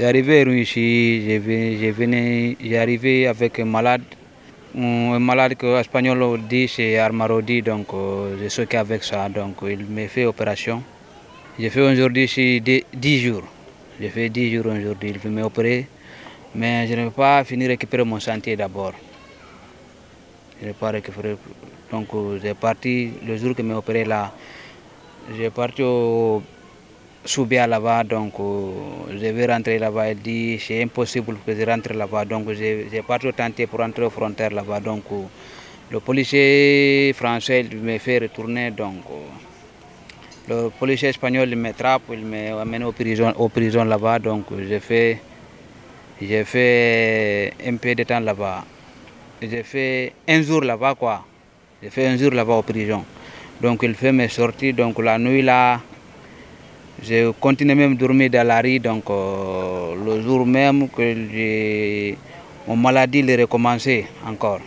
J'arrivais ici, je venais, venais, j'arrivais avec un malade, un malade que espagnol dit c'est Armarodi, donc euh, je suis avec ça, donc il me fait opération. J'ai fait aujourd'hui ici 10 jours. J'ai fait 10 jours aujourd'hui, il veut m'opérer, mais je ne vais pas finir récupérer mon santé d'abord. Je n'ai pas récupéré, donc j'ai parti le jour que m'a opéré là. J'ai parti au Soubia là-bas, donc euh, je vais rentrer là-bas. Elle dit c'est impossible que je rentre là-bas, donc j'ai parti tenter pour rentrer aux frontières là-bas. Donc euh, le policier français il me fait retourner, donc euh, le policier espagnol il me trappe, il m'amène au prison, au prison là-bas. Donc j'ai fait, j'ai fait un peu de temps là-bas. J'ai fait un jour là-bas quoi. J'ai fait un jour là-bas au prison. Donc il fait mes sorties, donc la nuit là. Je continue même à dormir dans la rue, donc euh, le jour même que mon maladie a recommencé encore.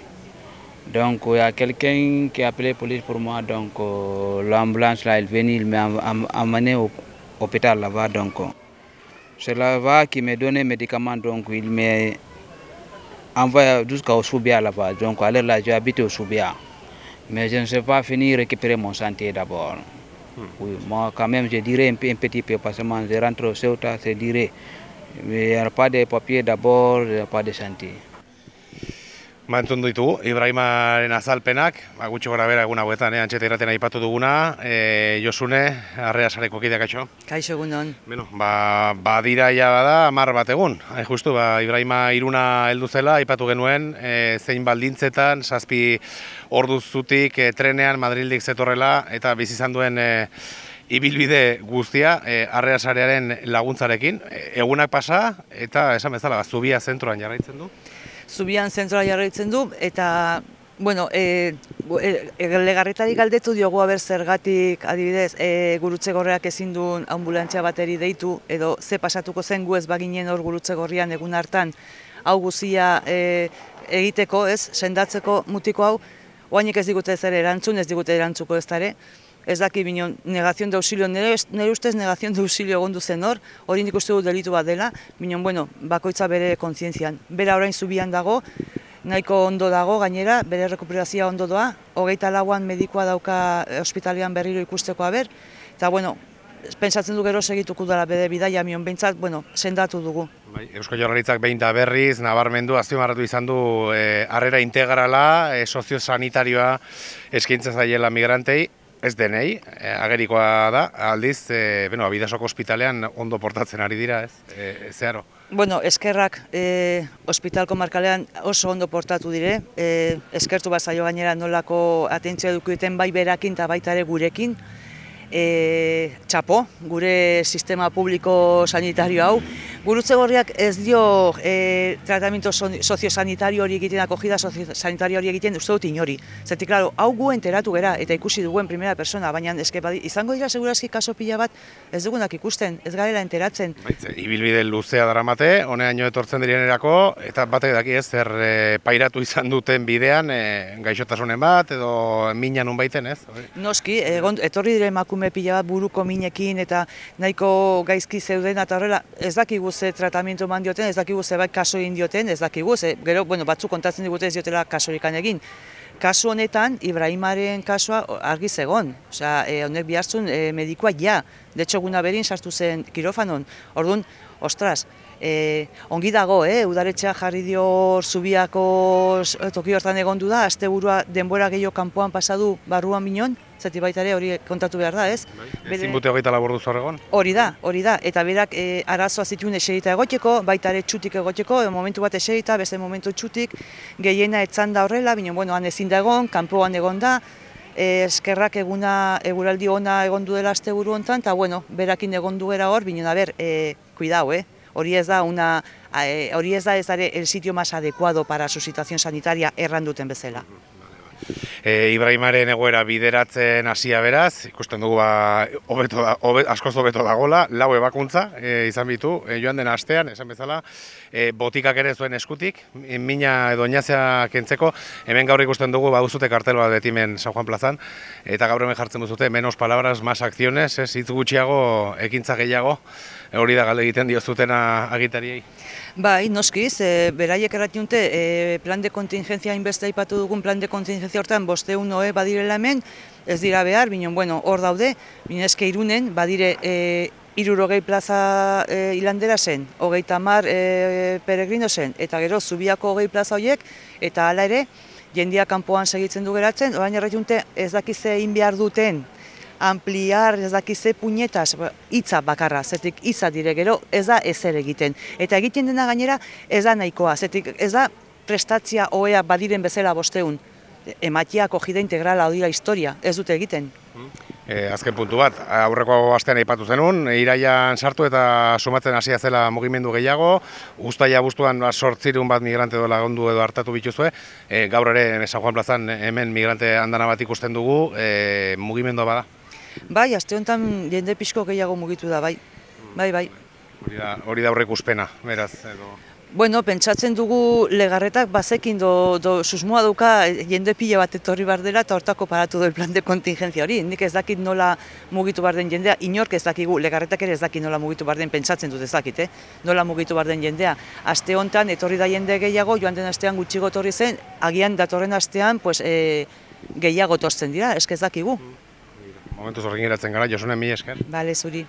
Donc il y a quelqu'un qui a appelé la police pour moi, donc euh, l'ambulance là, il venue, il m'a amené au hôpital là-bas. Donc c'est là-bas qui m'a donné les médicaments, donc il m'a envoyé jusqu'au Soubia là-bas. Donc alors là, j'habite au Soubia. Mais je ne sais pas finir récupérer mon santé d'abord. Oui, moi quand même je dirais un, petit peu parce que je rentre au Ceuta, je dirais. Mais il n'y a pas de papier d'abord, il n'y a pas de santé. Ba, entzun ditugu, Ibrahimaren azalpenak, ba, gutxi gora bera egun hauetan, eh, antxeta iraten aipatu duguna, e, Josune, arrea sareko kideak atxo. Kaixo egunon. Bueno, ba, ba dira ja bada, amar bat egun. Hain justu, ba, Ibrahima iruna heldu zela, aipatu genuen, e, zein baldintzetan, zazpi orduz zutik e, trenean Madrildik zetorrela, eta bizi izan duen e, ibilbide guztia, e, arrea sarearen laguntzarekin. E, egunak pasa, eta esan bezala, ba, zubia zentroan jarraitzen du. Zubian zentroa jarraitzen du, eta, bueno, e, e, legarretari galdetu diogu haber zergatik, adibidez, e, gurutze gorreak ezin duen ambulantzia bateri deitu, edo ze pasatuko zen gu ez baginen hor gurutze gorrian egun hartan, hau guzia e, egiteko, ez, sendatzeko mutiko hau, oainik ez digute ez ere erantzun, ez digute erantzuko ez dara, ez daki bineon negazion de auxilio, nire, nire ustez negazion de auxilio egon duzen hor, hori nik uste du delitu bat dela, bineon, bueno, bakoitza bere kontzientzian. Bera orain zubian dago, nahiko ondo dago, gainera, bere rekuperazioa ondo doa, hogeita lauan medikoa dauka ospitalian berriro ikusteko haber, eta bueno, pentsatzen du gero segituko dara bere bidaia mion behintzat, bueno, sendatu dugu. Bai, Eusko Jaurlaritzak behin da berriz, nabarmendu, azpimarratu izan du e, harrera integrala, e, soziosanitarioa eskintzen zaiela migrantei, ez denei, e, agerikoa da, aldiz, e, bueno, abidasoko ospitalean ondo portatzen ari dira, ez, e, zeharo? Bueno, eskerrak e, ospital komarkalean oso ondo portatu dire, e, eskertu bat zaio gainera nolako atentzia dukuten bai berakin eta baita ere gurekin, e, txapo, gure sistema publiko sanitario hau. Gurutze gorriak ez dio e, tratamiento soziosanitario hori egiten, akogida soziosanitario hori egiten, uste dut inori. Zertik, klaro, hau gu enteratu gera eta ikusi duguen primera persona, baina eske badi, izango dira segurazki kaso pila bat ez dugunak ikusten, ez garela enteratzen. Baitze, ibilbide luzea daramate, honeaino etortzen direnerako, eta batek daki ez, zer e, pairatu izan duten bidean, e, gaixotasunen bat, edo minan baiten ez? Noski, egon, etorri dire emakume pila bat buruko minekin eta nahiko gaizki zeuden eta horrela, ez dakigu ze tratamiento eman dioten, ez dakigu ze bai kaso egin dioten, ez dakigu, ze, gero, bueno, batzuk kontatzen digute ez diotela kasorikan egin. Kasu honetan, Ibrahimaren kasua argi zegon, osea, e, honek bihartzun e, medikoa ja, de hecho, guna berin sartu zen kirofanon, orduan, ostras, e, ongi dago, eh? udaretxea jarri dio zubiako toki hortan egon du da, azte burua denbora gehiago kanpoan pasadu barruan minon, zati baita ere hori kontatu behar da, ez? Bai, ezin bute hogeita labor horregon? Hori da, hori da, eta berak e, arazoa zituen eserita egoteko, baita ere txutik egoteko, e, momentu bat eserita, beste momentu txutik, gehiena etzan da horrela, baina bueno, han ezin da egon, kanpoan egon da, e, eskerrak eguna eguraldi ona egon duela azte buru hontan, eta bueno, berakin egon duera hor, baina ber, e, kuidau, eh? Hori ez da una hori ez da ez el sitio más adecuado para su situación sanitaria erranduten bezala. E, Ibrahimaren egoera bideratzen hasia beraz, ikusten dugu ba, obeto da, obet, askoz hobeto dagola, lau ebakuntza e, izan bitu, e, joan den astean, esan bezala, e, botikak ere zuen eskutik, mina edo inazea kentzeko, hemen gaur ikusten dugu, ba, uzute kartel bat betimen San Juan Plazan, eta gaur hemen jartzen duzute, menos palabras, más acciones, ez, hitz gutxiago, ekintza gehiago, hori da galde egiten diozutena agitariei. Bai, noski, ze beraiek erratiunte e, plan de kontingentzia inbeste aipatu dugun plan de kontingentzia hortan bosteun oe badirela hemen, ez dira behar, binen, bueno, hor daude, binen eske irunen, badire e, irurogei plaza e, hilandera zen, hogeita mar e, peregrino zen, eta gero zubiako hogei plaza horiek, eta hala ere, jendia kanpoan segitzen du geratzen, orain erratiunte ez dakize egin behar duten, ampliar ez dakize puñetas, hitza bakarra, zetik hitza dire gero ez da ezer egiten. Eta egiten dena gainera ez da nahikoa, zetik ez da prestatzia oea badiren bezala bosteun. Ematiak ojida integrala odira historia, ez dute egiten. E, azken puntu bat, aurreko astean aipatu zenun, iraian sartu eta sumatzen hasia zela mugimendu gehiago, ustaia bustuan ba, sortzirun bat migrante dola ondu edo hartatu bituzue, e, gaur ere San Juan plazan hemen migrante andana bat ikusten dugu, e, mugimendua bada. Bai, aste honetan jende pixko gehiago mugitu da, bai. Bai, bai. Hori da, hori da aurrek uspena, beraz. Edo... Bueno, pentsatzen dugu legarretak bazekin do, do susmoa duka jende pila bat etorri bar dela eta hortako paratu du el plan de kontingentzia hori. Nik ez dakit nola mugitu bar den jendea, inork ez dakigu, legarretak ere ez dakit nola mugitu bar den, pentsatzen dut ez dakit, eh? nola mugitu bar den jendea. Aste hontan etorri da jende gehiago, joan den astean gutxigo etorri zen, agian datorren astean pues, e, gehiago tortzen dira, eske ez dakigu. Momentuz horrekin geratzen gara, Josune, mi esker. Bale, zuri.